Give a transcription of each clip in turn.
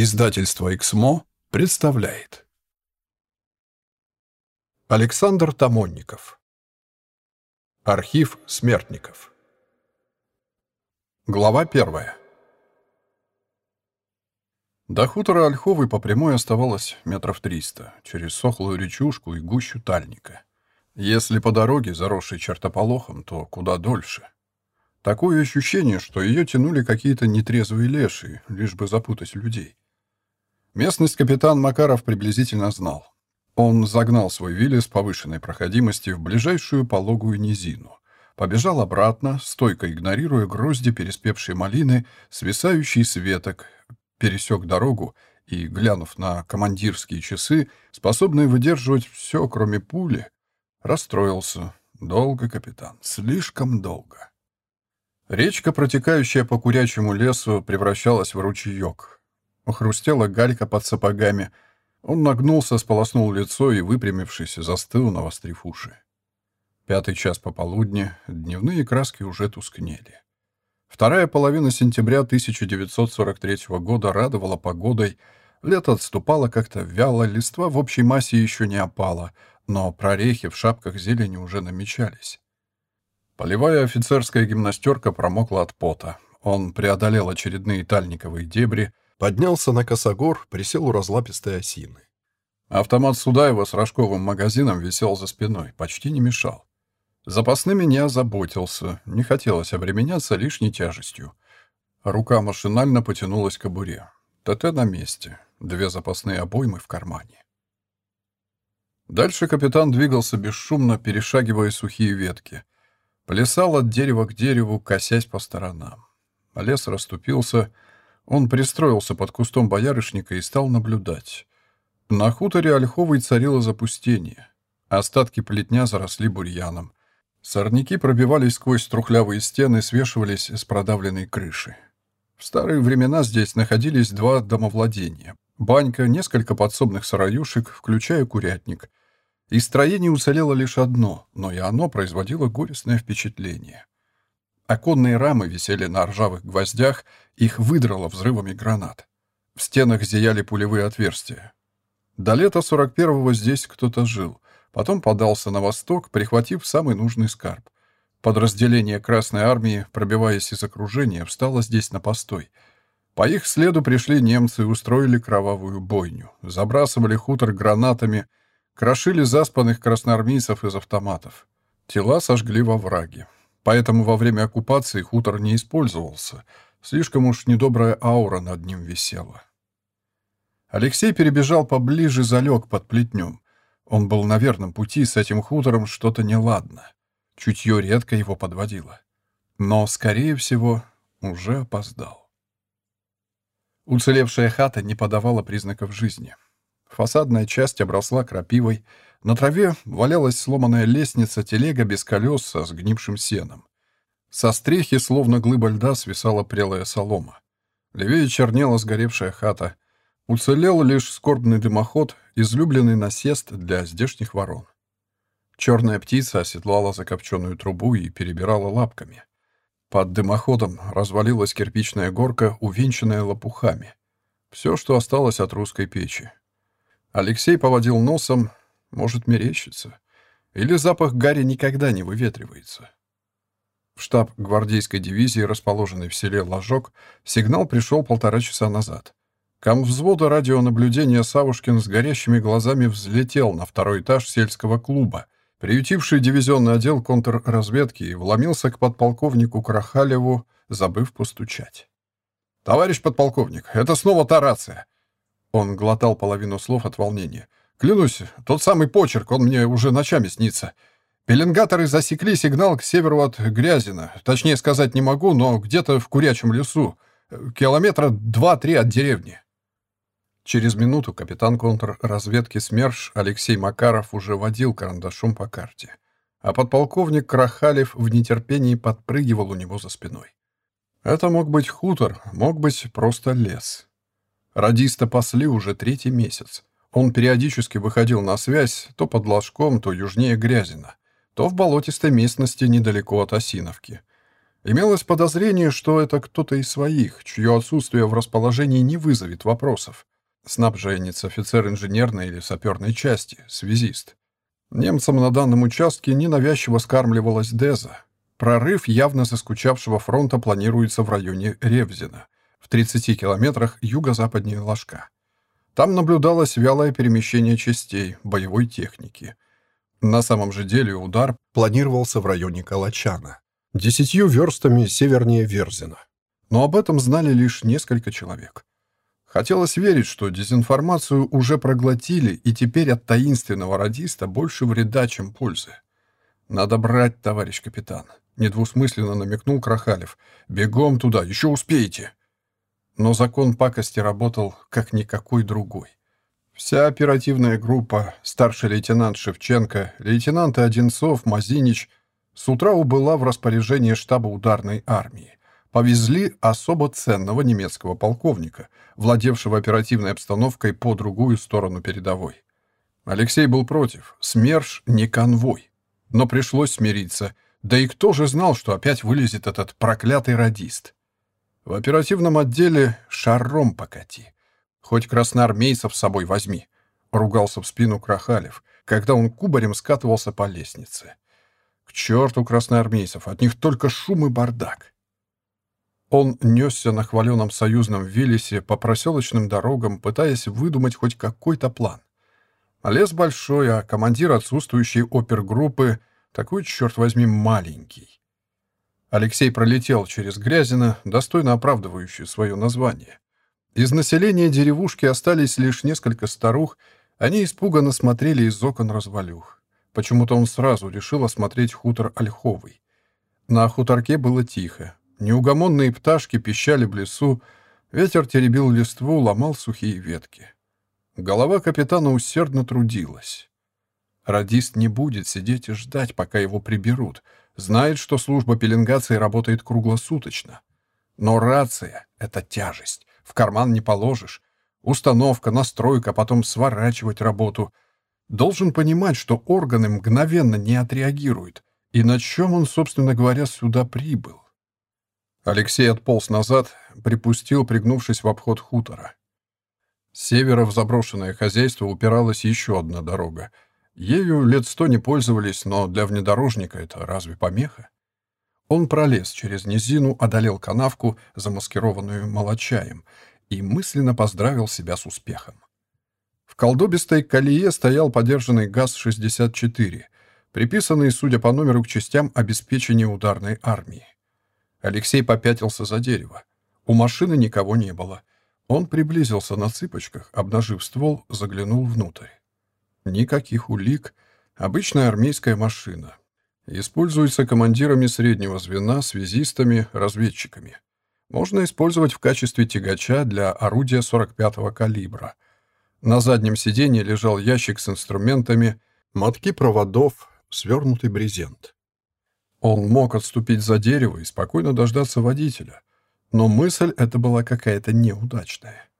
Издательство «Эксмо» представляет Александр Тамонников Архив смертников Глава первая До хутора Ольховой по прямой оставалось метров триста, через сохлую речушку и гущу тальника. Если по дороге, заросшей чертополохом, то куда дольше. Такое ощущение, что ее тянули какие-то нетрезвые лешие, лишь бы запутать людей. Местность капитан Макаров приблизительно знал. Он загнал свой вилли с повышенной проходимостью в ближайшую пологую низину. Побежал обратно, стойко игнорируя грозди переспевшей малины, свисающие с веток, пересек дорогу и, глянув на командирские часы, способные выдерживать все, кроме пули, расстроился. Долго, капитан, слишком долго. Речка, протекающая по курячему лесу, превращалась в ручеек, Хрустела галька под сапогами. Он нагнулся, сполоснул лицо и, выпрямившись, застыл, навострив уши. Пятый час пополудни, дневные краски уже тускнели. Вторая половина сентября 1943 года радовала погодой, лето отступало как-то вяло, листва в общей массе еще не опала, но прорехи в шапках зелени уже намечались. Полевая офицерская гимнастерка промокла от пота. Он преодолел очередные тальниковые дебри — Поднялся на косогор, присел у разлапистой осины. Автомат Судаева с рожковым магазином висел за спиной, почти не мешал. Запасными не озаботился, не хотелось обременяться лишней тяжестью. Рука машинально потянулась к кобуре. ТТ на месте, две запасные обоймы в кармане. Дальше капитан двигался бесшумно, перешагивая сухие ветки. Плясал от дерева к дереву, косясь по сторонам. Лес расступился, он пристроился под кустом боярышника и стал наблюдать. На хуторе Ольховой царило запустение. Остатки плетня заросли бурьяном. Сорняки пробивались сквозь трухлявые стены, свешивались с продавленной крыши. В старые времена здесь находились два домовладения. Банька, несколько подсобных сараюшек, включая курятник. Из строений уцелело лишь одно, но и оно производило горестное впечатление. Оконные рамы висели на ржавых гвоздях, их выдрало взрывами гранат. В стенах зияли пулевые отверстия. До лета 41-го здесь кто-то жил, потом подался на восток, прихватив самый нужный скарб. Подразделение Красной Армии, пробиваясь из окружения, встало здесь на постой. По их следу пришли немцы и устроили кровавую бойню. Забрасывали хутор гранатами, крошили заспанных красноармейцев из автоматов. Тела сожгли во враге. Поэтому во время оккупации хутор не использовался. Слишком уж недобрая аура над ним висела. Алексей перебежал поближе, залег под плетнем. Он был на верном пути, с этим хутором что-то неладно. Чутье редко его подводило. Но, скорее всего, уже опоздал. Уцелевшая хата не подавала признаков жизни. Фасадная часть обросла крапивой, на траве валялась сломанная лестница, телега без колес со сгнившим сеном. Со стрехи, словно глыба льда, свисала прелая солома. Левее чернела сгоревшая хата. Уцелел лишь скорбный дымоход, излюбленный насест для здешних ворон. Черная птица оседлала закопченную трубу и перебирала лапками. Под дымоходом развалилась кирпичная горка, увенчанная лопухами. Все, что осталось от русской печи. Алексей поводил носом, может, мерещится. Или запах гари никогда не выветривается. В штаб гвардейской дивизии, расположенный в селе Ложок, сигнал пришел полтора часа назад. Кам взвода радионаблюдения Савушкин с горящими глазами взлетел на второй этаж сельского клуба, приютивший дивизионный отдел контрразведки, и вломился к подполковнику Крахалеву, забыв постучать. «Товарищ подполковник, это снова та рация!» Он глотал половину слов от волнения. Клянусь, тот самый почерк, он мне уже ночами снится. Пеленгаторы засекли сигнал к северу от Грязина. Точнее сказать не могу, но где-то в Курячем лесу. Километра два-три от деревни. Через минуту капитан контрразведки СМЕРШ Алексей Макаров уже водил карандашом по карте. А подполковник Крахалев в нетерпении подпрыгивал у него за спиной. Это мог быть хутор, мог быть просто лес. Радиста пасли уже третий месяц. Он периодически выходил на связь то под Ложком, то южнее Грязина, то в болотистой местности недалеко от Осиновки. Имелось подозрение, что это кто-то из своих, чье отсутствие в расположении не вызовет вопросов. Снабженец, офицер инженерной или саперной части, связист. Немцам на данном участке ненавязчиво скармливалась Деза. Прорыв явно заскучавшего фронта планируется в районе Ревзина, в 30 километрах юго-западнее Ложка. Там наблюдалось вялое перемещение частей, боевой техники. На самом же деле удар планировался в районе Калачана, десятью верстами севернее Верзина. Но об этом знали лишь несколько человек. Хотелось верить, что дезинформацию уже проглотили, и теперь от таинственного радиста больше вреда, чем пользы. «Надо брать, товарищ капитан», — недвусмысленно намекнул Крахалев. «Бегом туда, еще успеете». Но закон пакости работал как никакой другой. Вся оперативная группа, старший лейтенант Шевченко, лейтенанты Одинцов, Мазинич, с утра убыла в распоряжение штаба ударной армии. Повезли особо ценного немецкого полковника, владевшего оперативной обстановкой по другую сторону передовой. Алексей был против. СМЕРШ не конвой. Но пришлось смириться. Да и кто же знал, что опять вылезет этот проклятый радист? В оперативном отделе шаром покати. Хоть красноармейцев с собой возьми. Ругался в спину Крахалев, когда он кубарем скатывался по лестнице. К черту красноармейцев, от них только шум и бардак. Он несся на хваленном союзном Виллисе по проселочным дорогам, пытаясь выдумать хоть какой-то план. Лес большой, а командир отсутствующей опергруппы такой, черт возьми, маленький. Алексей пролетел через Грязино, достойно оправдывающую свое название. Из населения деревушки остались лишь несколько старух, они испуганно смотрели из окон развалюх. Почему-то он сразу решил осмотреть хутор Ольховый. На хуторке было тихо. Неугомонные пташки пищали в лесу, ветер теребил листву, ломал сухие ветки. Голова капитана усердно трудилась. Радист не будет сидеть и ждать, пока его приберут — Знает, что служба пеленгации работает круглосуточно. Но рация — это тяжесть. В карман не положишь. Установка, настройка, потом сворачивать работу. Должен понимать, что органы мгновенно не отреагируют. И на чем он, собственно говоря, сюда прибыл? Алексей отполз назад, припустил, пригнувшись в обход хутора. С севера в заброшенное хозяйство упиралась еще одна дорога — Ею лет сто не пользовались, но для внедорожника это разве помеха? Он пролез через низину, одолел канавку, замаскированную молочаем, и мысленно поздравил себя с успехом. В колдобистой колее стоял подержанный ГАЗ-64, приписанный, судя по номеру, к частям обеспечения ударной армии. Алексей попятился за дерево. У машины никого не было. Он приблизился на цыпочках, обнажив ствол, заглянул внутрь. Никаких улик. Обычная армейская машина. Используется командирами среднего звена, связистами, разведчиками. Можно использовать в качестве тягача для орудия 45-го калибра. На заднем сиденье лежал ящик с инструментами, мотки проводов, свернутый брезент. Он мог отступить за дерево и спокойно дождаться водителя. Но мысль эта была какая-то неудачная.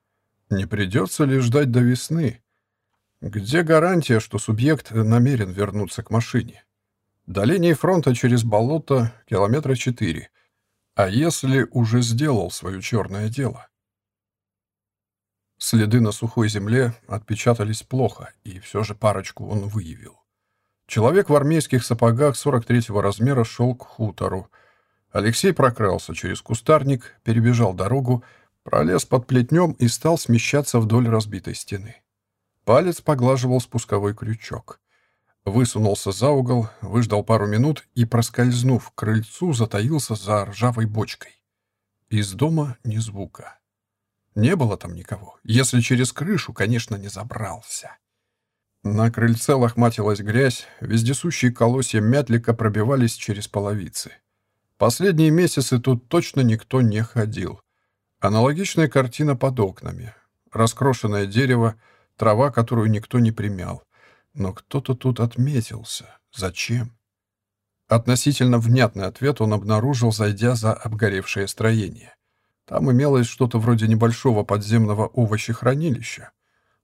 Не придется ли ждать до весны? Где гарантия, что субъект намерен вернуться к машине? До линии фронта через болото километра четыре. А если уже сделал свое черное дело? Следы на сухой земле отпечатались плохо, и все же парочку он выявил. Человек в армейских сапогах 43-го размера шел к хутору. Алексей прокрался через кустарник, перебежал дорогу, пролез под плетнем и стал смещаться вдоль разбитой стены. Палец поглаживал спусковой крючок. Высунулся за угол, выждал пару минут и, проскользнув к крыльцу, затаился за ржавой бочкой. Из дома ни звука. Не было там никого. Если через крышу, конечно, не забрался. На крыльце лохматилась грязь, вездесущие колосья мятлика пробивались через половицы. Последние месяцы тут точно никто не ходил. Аналогичная картина под окнами. Раскрошенное дерево — трава, которую никто не примял. Но кто-то тут отметился. Зачем? Относительно внятный ответ он обнаружил, зайдя за обгоревшее строение. Там имелось что-то вроде небольшого подземного овощехранилища.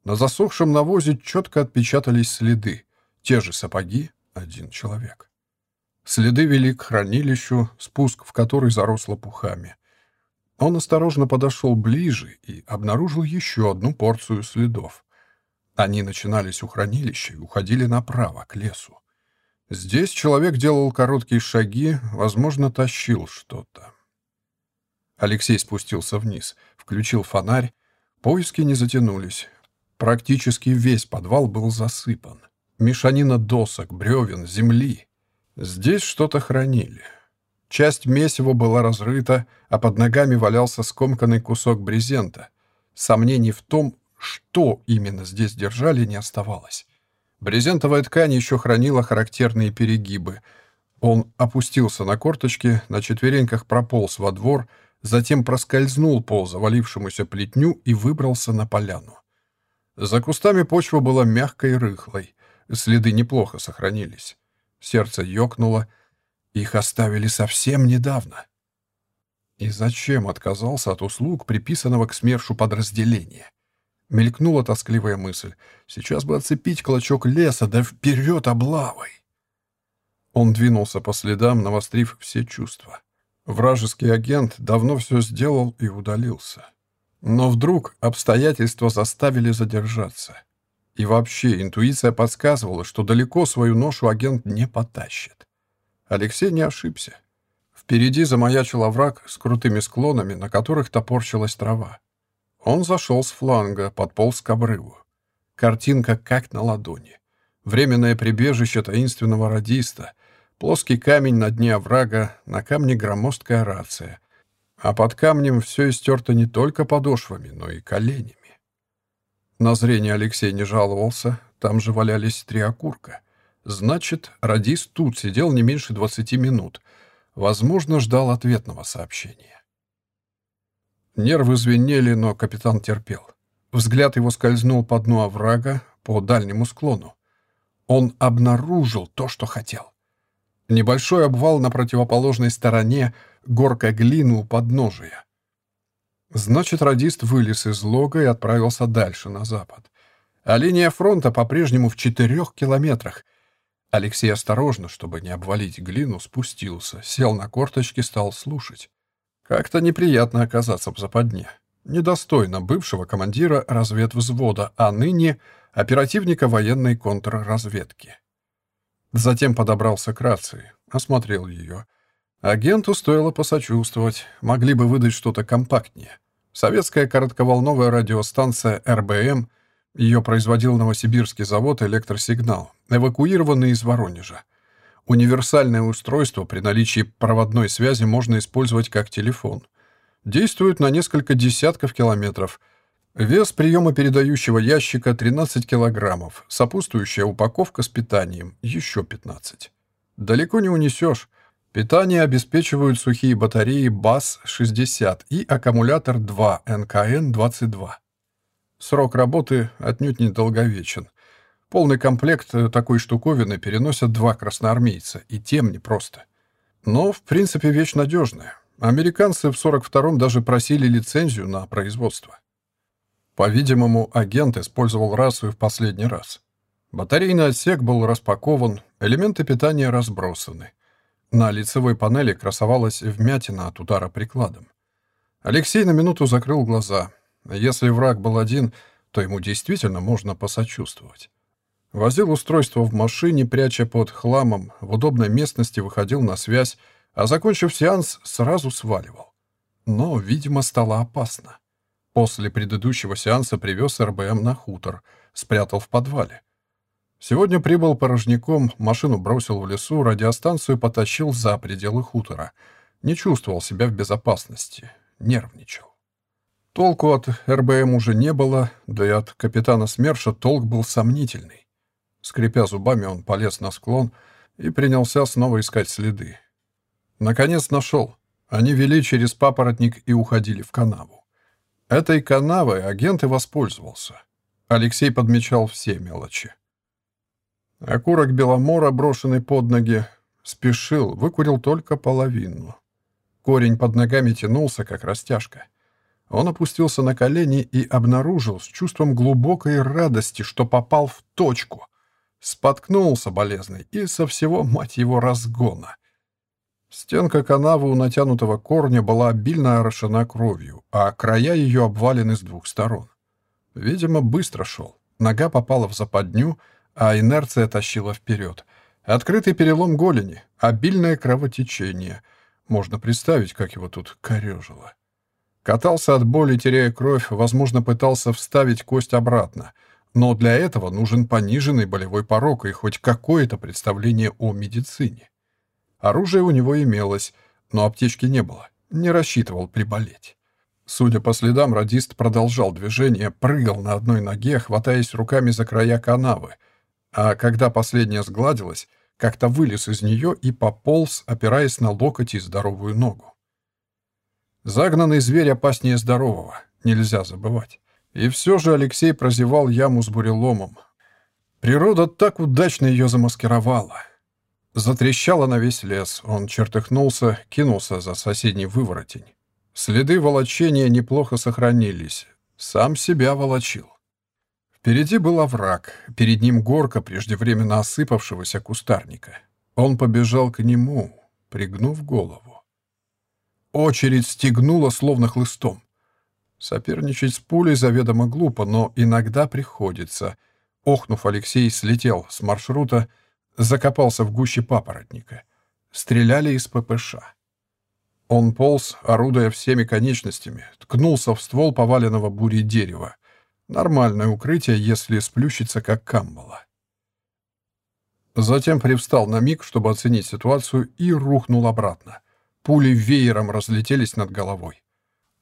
На засохшем навозе четко отпечатались следы. Те же сапоги, один человек. Следы вели к хранилищу, спуск в который зарос лопухами. Он осторожно подошел ближе и обнаружил еще одну порцию следов. Они начинались у хранилища и уходили направо, к лесу. Здесь человек делал короткие шаги, возможно, тащил что-то. Алексей спустился вниз, включил фонарь. Поиски не затянулись. Практически весь подвал был засыпан. Мешанина досок, бревен, земли. Здесь что-то хранили. Часть месива была разрыта, а под ногами валялся скомканный кусок брезента. Сомнений в том, что именно здесь держали, не оставалось. Брезентовая ткань еще хранила характерные перегибы. Он опустился на корточки, на четвереньках прополз во двор, затем проскользнул по завалившемуся плетню и выбрался на поляну. За кустами почва была мягкой и рыхлой. Следы неплохо сохранились. Сердце ёкнуло. Их оставили совсем недавно. И зачем отказался от услуг, приписанного к СМЕРШу подразделения? Мелькнула тоскливая мысль. Сейчас бы оцепить клочок леса, да вперед облавой. Он двинулся по следам, навострив все чувства. Вражеский агент давно все сделал и удалился. Но вдруг обстоятельства заставили задержаться. И вообще интуиция подсказывала, что далеко свою ношу агент не потащит. Алексей не ошибся. Впереди замаячил овраг с крутыми склонами, на которых топорщилась трава. Он зашел с фланга, подполз к обрыву. Картинка как на ладони. Временное прибежище таинственного радиста, плоский камень на дне оврага, на камне громоздкая рация. А под камнем все истерто не только подошвами, но и коленями. На зрение Алексей не жаловался, там же валялись три окурка. Значит, радист тут сидел не меньше двадцати минут. Возможно, ждал ответного сообщения. Нервы звенели, но капитан терпел. Взгляд его скользнул по дну оврага, по дальнему склону. Он обнаружил то, что хотел. Небольшой обвал на противоположной стороне, горка глины у подножия. Значит, радист вылез из лога и отправился дальше, на запад. А линия фронта по-прежнему в четырех километрах. Алексей осторожно, чтобы не обвалить глину, спустился, сел на корточки, стал слушать. Как-то неприятно оказаться в западне. Недостойно бывшего командира разведвзвода, а ныне оперативника военной контрразведки. Затем подобрался к рации, осмотрел ее. Агенту стоило посочувствовать, могли бы выдать что-то компактнее. Советская коротковолновая радиостанция РБМ, ее производил новосибирский завод «Электросигнал», эвакуированный из Воронежа. Универсальное устройство при наличии проводной связи можно использовать как телефон. Действует на несколько десятков километров. Вес приема передающего ящика 13 килограммов, сопутствующая упаковка с питанием еще 15. Далеко не унесешь. Питание обеспечивают сухие батареи БАС-60 и аккумулятор 2 НКН-22. Срок работы отнюдь не долговечен. Полный комплект э, такой штуковины переносят два красноармейца, и тем непросто. Но, в принципе, вещь надежная. Американцы в 42-м даже просили лицензию на производство. По-видимому, агент использовал рацию в последний раз. Батарейный отсек был распакован, элементы питания разбросаны. На лицевой панели красовалась вмятина от удара прикладом. Алексей на минуту закрыл глаза. Если враг был один, то ему действительно можно посочувствовать. Возил устройство в машине, пряча под хламом, в удобной местности выходил на связь, а, закончив сеанс, сразу сваливал. Но, видимо, стало опасно. После предыдущего сеанса привез РБМ на хутор, спрятал в подвале. Сегодня прибыл порожняком, машину бросил в лесу, радиостанцию потащил за пределы хутора. Не чувствовал себя в безопасности, нервничал. Толку от РБМ уже не было, да и от капитана СМЕРШа толк был сомнительный. Скрипя зубами, он полез на склон и принялся снова искать следы. Наконец нашел. Они вели через папоротник и уходили в канаву. Этой канавой агент и воспользовался. Алексей подмечал все мелочи. Окурок Беломора, брошенный под ноги, спешил, выкурил только половину. Корень под ногами тянулся, как растяжка. Он опустился на колени и обнаружил с чувством глубокой радости, что попал в точку. Споткнулся болезный и со всего, мать его, разгона. Стенка канавы у натянутого корня была обильно орошена кровью, а края ее обвалены с двух сторон. Видимо, быстро шел. Нога попала в западню, а инерция тащила вперед. Открытый перелом голени, обильное кровотечение. Можно представить, как его тут корежило. Катался от боли, теряя кровь, возможно, пытался вставить кость обратно. Но для этого нужен пониженный болевой порог и хоть какое-то представление о медицине. Оружие у него имелось, но аптечки не было. Не рассчитывал приболеть. Судя по следам, радист продолжал движение, прыгал на одной ноге, хватаясь руками за края канавы. А когда последняя сгладилась, как-то вылез из нее и пополз, опираясь на локоть и здоровую ногу. Загнанный зверь опаснее здорового, нельзя забывать. И все же Алексей прозевал яму с буреломом. Природа так удачно ее замаскировала — Затрещало на весь лес. Он чертыхнулся, кинулся за соседний выворотень. Следы волочения неплохо сохранились. Сам себя волочил. Впереди был овраг, перед ним горка преждевременно осыпавшегося кустарника. Он побежал к нему, пригнув голову. Очередь стегнула, словно хлыстом. Соперничать с пулей заведомо глупо, но иногда приходится. Охнув, Алексей слетел с маршрута, закопался в гуще папоротника. Стреляли из ППШ. Он полз, орудуя всеми конечностями, ткнулся в ствол поваленного бурей дерева. Нормальное укрытие, если сплющится, как камбала. Затем привстал на миг, чтобы оценить ситуацию, и рухнул обратно. Пули веером разлетелись над головой.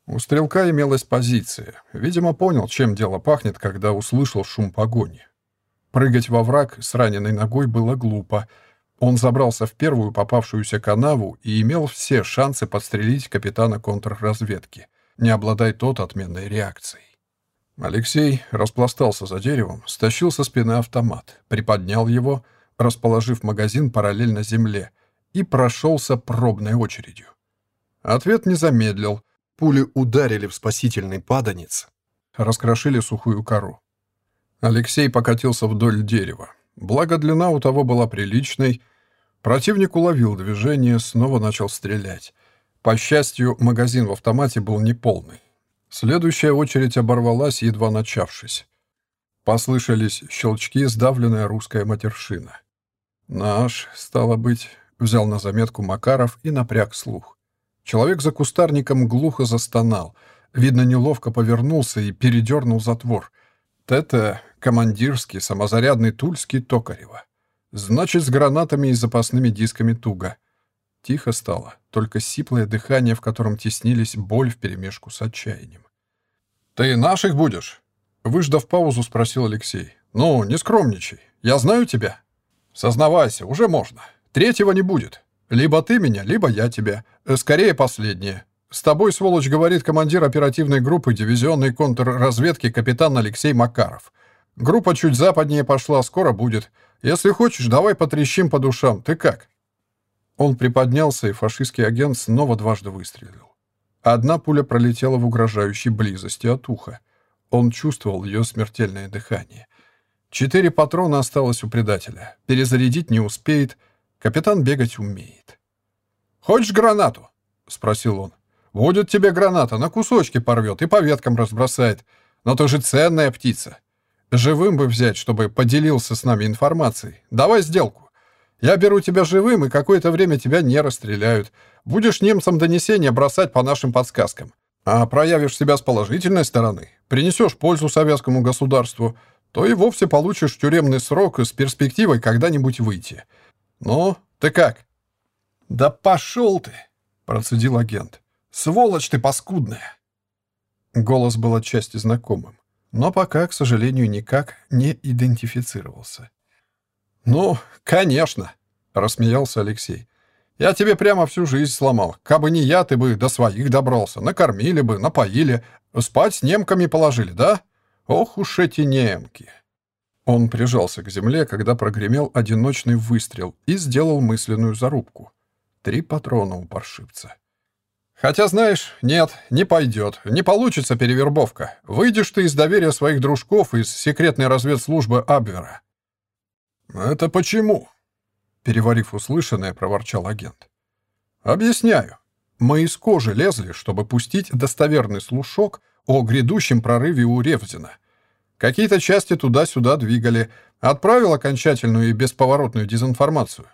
У стрелка имелась позиция. Видимо, понял, чем дело пахнет, когда услышал шум погони. Прыгать во враг с раненой ногой было глупо. Он забрался в первую попавшуюся канаву и имел все шансы подстрелить капитана контрразведки, не обладая тот отменной реакцией. Алексей распластался за деревом, стащил со спины автомат, приподнял его, расположив магазин параллельно земле, и прошелся пробной очередью. Ответ не замедлил. Пули ударили в спасительный паданец, раскрошили сухую кору. Алексей покатился вдоль дерева. Благо, длина у того была приличной. Противник уловил движение, снова начал стрелять. По счастью, магазин в автомате был неполный. Следующая очередь оборвалась, едва начавшись. Послышались щелчки, сдавленная русская матершина. «Наш, стало быть», — взял на заметку Макаров и напряг слух. Человек за кустарником глухо застонал. Видно, неловко повернулся и передернул затвор. ТТ, командирский, самозарядный Тульский Токарева. Значит, с гранатами и запасными дисками туго. Тихо стало, только сиплое дыхание, в котором теснились боль вперемешку с отчаянием. «Ты наших будешь?» Выждав паузу, спросил Алексей. «Ну, не скромничай. Я знаю тебя». «Сознавайся, уже можно. Третьего не будет. Либо ты меня, либо я тебя. Скорее последнее. С тобой, сволочь, говорит командир оперативной группы дивизионной контрразведки капитан Алексей Макаров. Группа чуть западнее пошла, скоро будет. Если хочешь, давай потрещим по душам. Ты как?» Он приподнялся, и фашистский агент снова дважды выстрелил. Одна пуля пролетела в угрожающей близости от уха. Он чувствовал ее смертельное дыхание. Четыре патрона осталось у предателя. Перезарядить не успеет. Капитан бегать умеет. «Хочешь гранату?» — спросил он. «Будет тебе граната, на кусочки порвет и по веткам разбросает. Но ты же ценная птица. Живым бы взять, чтобы поделился с нами информацией. Давай сделку. Я беру тебя живым, и какое-то время тебя не расстреляют. Будешь немцам донесения бросать по нашим подсказкам. А проявишь себя с положительной стороны, принесешь пользу советскому государству, то и вовсе получишь тюремный срок с перспективой когда-нибудь выйти. Ну, ты как?» «Да пошел ты!» — процедил агент. «Сволочь ты паскудная!» Голос был отчасти знакомым но пока, к сожалению, никак не идентифицировался. «Ну, конечно», — рассмеялся Алексей. «Я тебе прямо всю жизнь сломал. Кабы не я, ты бы до своих добрался. Накормили бы, напоили, спать с немками положили, да? Ох уж эти немки!» Он прижался к земле, когда прогремел одиночный выстрел и сделал мысленную зарубку. Три патрона у паршивца. Хотя, знаешь, нет, не пойдет, не получится перевербовка. Выйдешь ты из доверия своих дружков из секретной разведслужбы Абвера. «Это почему?» Переварив услышанное, проворчал агент. «Объясняю. Мы из кожи лезли, чтобы пустить достоверный слушок о грядущем прорыве у Ревзина. Какие-то части туда-сюда двигали. Отправил окончательную и бесповоротную дезинформацию.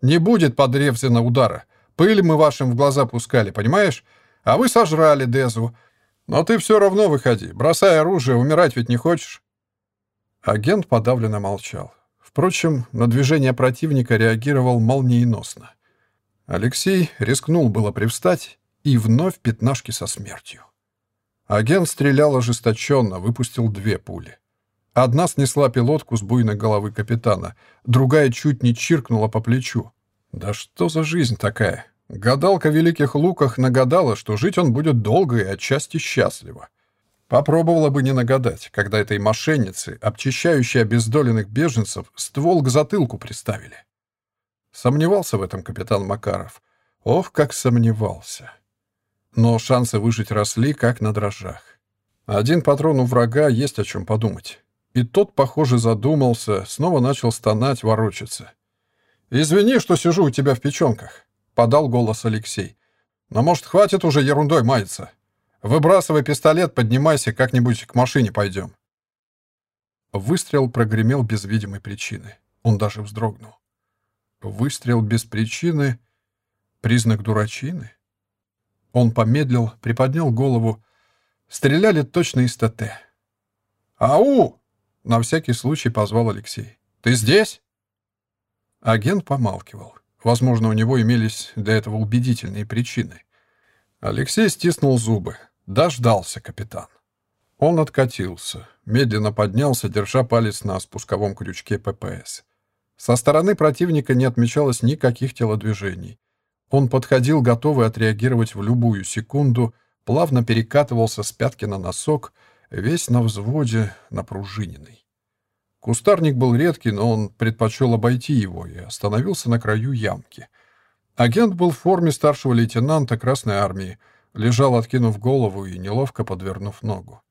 Не будет под Ревзина удара. Пыль мы вашим в глаза пускали, понимаешь? А вы сожрали Дезу. Но ты все равно выходи. Бросай оружие, умирать ведь не хочешь». Агент подавленно молчал. Впрочем, на движение противника реагировал молниеносно. Алексей рискнул было привстать, и вновь пятнашки со смертью. Агент стрелял ожесточенно, выпустил две пули. Одна снесла пилотку с буйной головы капитана, другая чуть не чиркнула по плечу. Да что за жизнь такая? Гадалка в Великих Луках нагадала, что жить он будет долго и отчасти счастливо. Попробовала бы не нагадать, когда этой мошенницы, обчищающей обездоленных беженцев, ствол к затылку приставили. Сомневался в этом капитан Макаров. Ох, как сомневался. Но шансы выжить росли, как на дрожжах. Один патрон у врага есть о чем подумать. И тот, похоже, задумался, снова начал стонать, ворочаться. «Извини, что сижу у тебя в печенках», — подал голос Алексей. «Но, может, хватит уже ерундой маяться? Выбрасывай пистолет, поднимайся, как-нибудь к машине пойдем». Выстрел прогремел без видимой причины. Он даже вздрогнул. Выстрел без причины — признак дурачины? Он помедлил, приподнял голову. Стреляли точно из ТТ. «Ау!» — на всякий случай позвал Алексей. «Ты здесь?» Агент помалкивал. Возможно, у него имелись для этого убедительные причины. Алексей стиснул зубы. Дождался капитан. Он откатился, медленно поднялся, держа палец на спусковом крючке ППС. Со стороны противника не отмечалось никаких телодвижений. Он подходил, готовый отреагировать в любую секунду, плавно перекатывался с пятки на носок, весь на взводе, напружиненный. Кустарник был редкий, но он предпочел обойти его и остановился на краю ямки. Агент был в форме старшего лейтенанта Красной Армии, лежал, откинув голову и неловко подвернув ногу.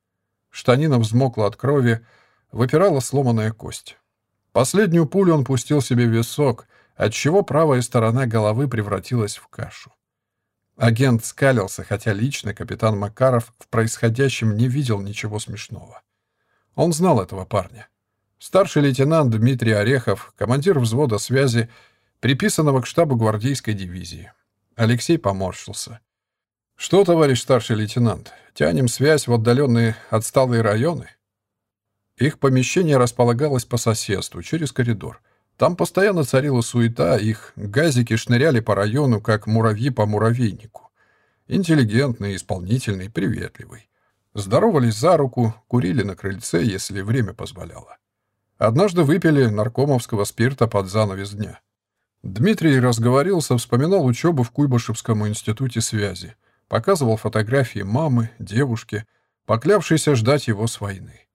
Штанина взмокла от крови, выпирала сломанная кость. Последнюю пулю он пустил себе в висок, отчего правая сторона головы превратилась в кашу. Агент скалился, хотя лично капитан Макаров в происходящем не видел ничего смешного. Он знал этого парня. Старший лейтенант Дмитрий Орехов, командир взвода связи, приписанного к штабу гвардейской дивизии. Алексей поморщился. «Что, товарищ старший лейтенант, тянем связь в отдаленные отсталые районы?» Их помещение располагалось по соседству, через коридор. Там постоянно царила суета, их газики шныряли по району, как муравьи по муравейнику. Интеллигентный, исполнительный, приветливый. Здоровались за руку, курили на крыльце, если время позволяло. Однажды выпили наркомовского спирта под занавес дня. Дмитрий разговорился, вспоминал учебу в Куйбышевском институте связи показывал фотографии мамы, девушки, поклявшейся ждать его с войны.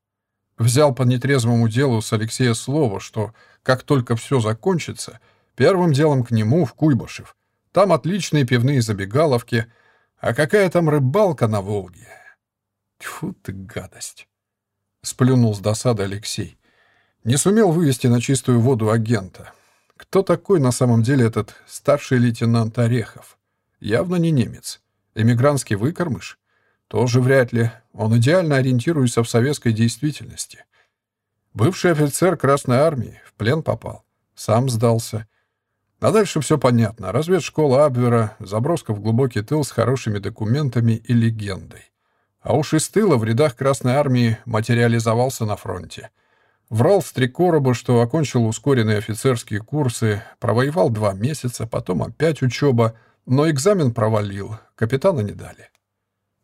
Взял по нетрезвому делу с Алексея слово, что как только все закончится, первым делом к нему в Куйбышев. Там отличные пивные забегаловки, а какая там рыбалка на Волге. Тьфу ты, гадость! Сплюнул с досады Алексей. Не сумел вывести на чистую воду агента. Кто такой на самом деле этот старший лейтенант Орехов? Явно не немец. Эмигрантский выкормыш? Тоже вряд ли. Он идеально ориентируется в советской действительности. Бывший офицер Красной Армии, в плен попал. Сам сдался. А дальше все понятно. Разведшкола Абвера, заброска в глубокий тыл с хорошими документами и легендой. А уж из тыла в рядах Красной Армии материализовался на фронте. Врал с три короба, что окончил ускоренные офицерские курсы, провоевал два месяца, потом опять учеба — но экзамен провалил, капитана не дали.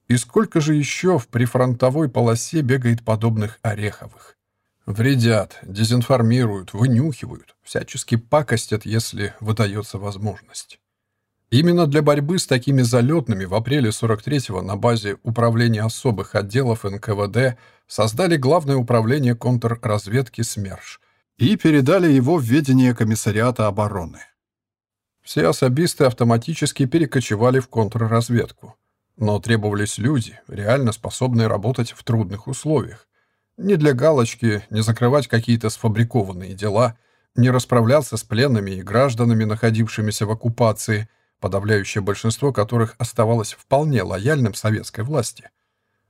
И сколько же еще в прифронтовой полосе бегает подобных Ореховых? Вредят, дезинформируют, вынюхивают, всячески пакостят, если выдается возможность. Именно для борьбы с такими залетными в апреле 43-го на базе Управления особых отделов НКВД создали Главное управление контрразведки СМЕРШ и передали его в ведение Комиссариата обороны. Все особисты автоматически перекочевали в контрразведку. Но требовались люди, реально способные работать в трудных условиях. Не для галочки, не закрывать какие-то сфабрикованные дела, не расправлялся с пленными и гражданами, находившимися в оккупации, подавляющее большинство которых оставалось вполне лояльным советской власти,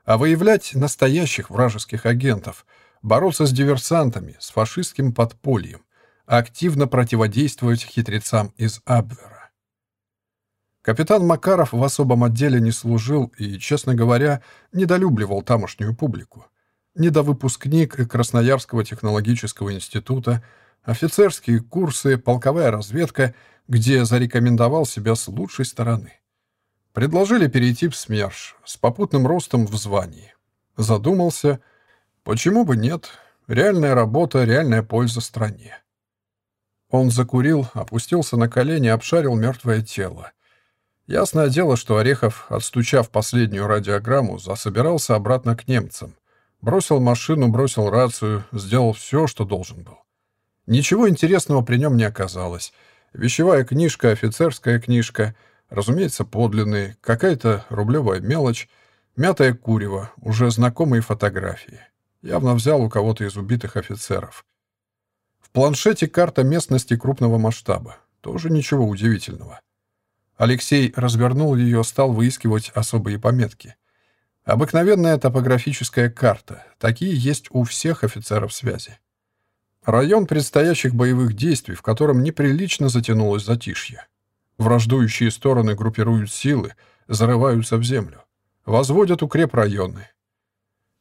а выявлять настоящих вражеских агентов, бороться с диверсантами, с фашистским подпольем, активно противодействовать хитрецам из Абвера. Капитан Макаров в особом отделе не служил и, честно говоря, недолюбливал тамошнюю публику. Недовыпускник Красноярского технологического института, офицерские курсы, полковая разведка, где зарекомендовал себя с лучшей стороны. Предложили перейти в СМЕРШ с попутным ростом в звании. Задумался, почему бы нет, реальная работа, реальная польза стране. Он закурил, опустился на колени, обшарил мертвое тело. Ясное дело, что Орехов, отстучав последнюю радиограмму, засобирался обратно к немцам. Бросил машину, бросил рацию, сделал все, что должен был. Ничего интересного при нем не оказалось. Вещевая книжка, офицерская книжка, разумеется, подлинные, какая-то рублевая мелочь, мятое курево, уже знакомые фотографии. Явно взял у кого-то из убитых офицеров. В планшете карта местности крупного масштаба. Тоже ничего удивительного. Алексей развернул ее, стал выискивать особые пометки. Обыкновенная топографическая карта. Такие есть у всех офицеров связи. Район предстоящих боевых действий, в котором неприлично затянулось затишье. Враждующие стороны группируют силы, зарываются в землю. Возводят укрепрайоны.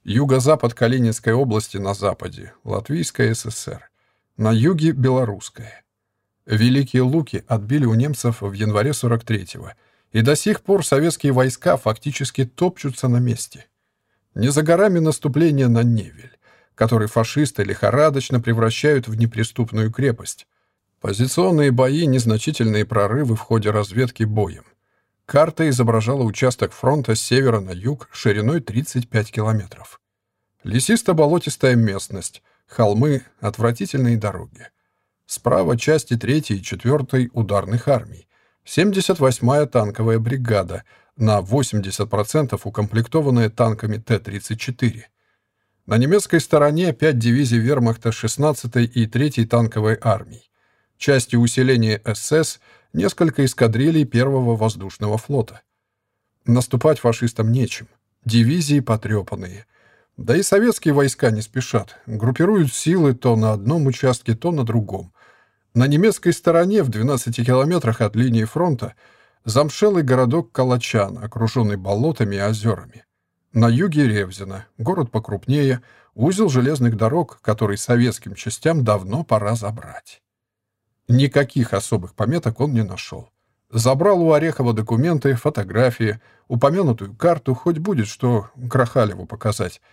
Юго-запад Калининской области на западе, Латвийская ССР. На юге — Белорусская. Великие Луки отбили у немцев в январе 43-го, и до сих пор советские войска фактически топчутся на месте. Не за горами наступление на Невель, который фашисты лихорадочно превращают в неприступную крепость. Позиционные бои, незначительные прорывы в ходе разведки боем. Карта изображала участок фронта с севера на юг шириной 35 километров. Лесисто-болотистая местность, холмы, отвратительные дороги. Справа части 3 и 4 ударных армий. 78-я танковая бригада, на 80% укомплектованная танками Т-34. На немецкой стороне 5 дивизий вермахта 16-й и 3-й танковой армий. Части усиления СС, несколько эскадрилей первого воздушного флота. Наступать фашистам нечем. Дивизии потрепанные – да и советские войска не спешат, группируют силы то на одном участке, то на другом. На немецкой стороне, в 12 километрах от линии фронта, замшелый городок Калачан, окруженный болотами и озерами. На юге Ревзина, город покрупнее, узел железных дорог, который советским частям давно пора забрать. Никаких особых пометок он не нашел. Забрал у Орехова документы, фотографии, упомянутую карту, хоть будет что Крахалеву показать —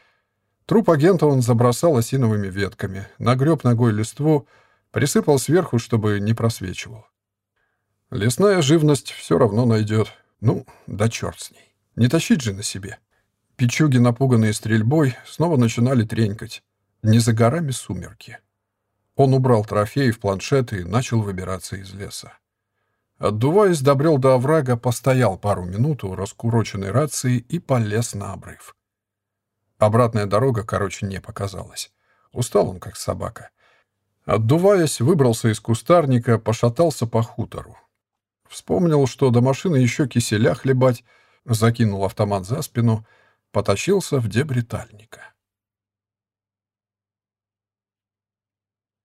Труп агента он забросал осиновыми ветками, нагреб ногой листву, присыпал сверху, чтобы не просвечивал. Лесная живность все равно найдет. Ну, да черт с ней. Не тащить же на себе. Пичуги, напуганные стрельбой, снова начинали тренькать. Не за горами сумерки. Он убрал трофей в планшет и начал выбираться из леса. Отдуваясь, добрел до оврага, постоял пару минут у раскуроченной рации и полез на обрыв. Обратная дорога, короче, не показалась. Устал он, как собака. Отдуваясь, выбрался из кустарника, пошатался по хутору. Вспомнил, что до машины еще киселя хлебать, закинул автомат за спину, потащился в дебри тальника.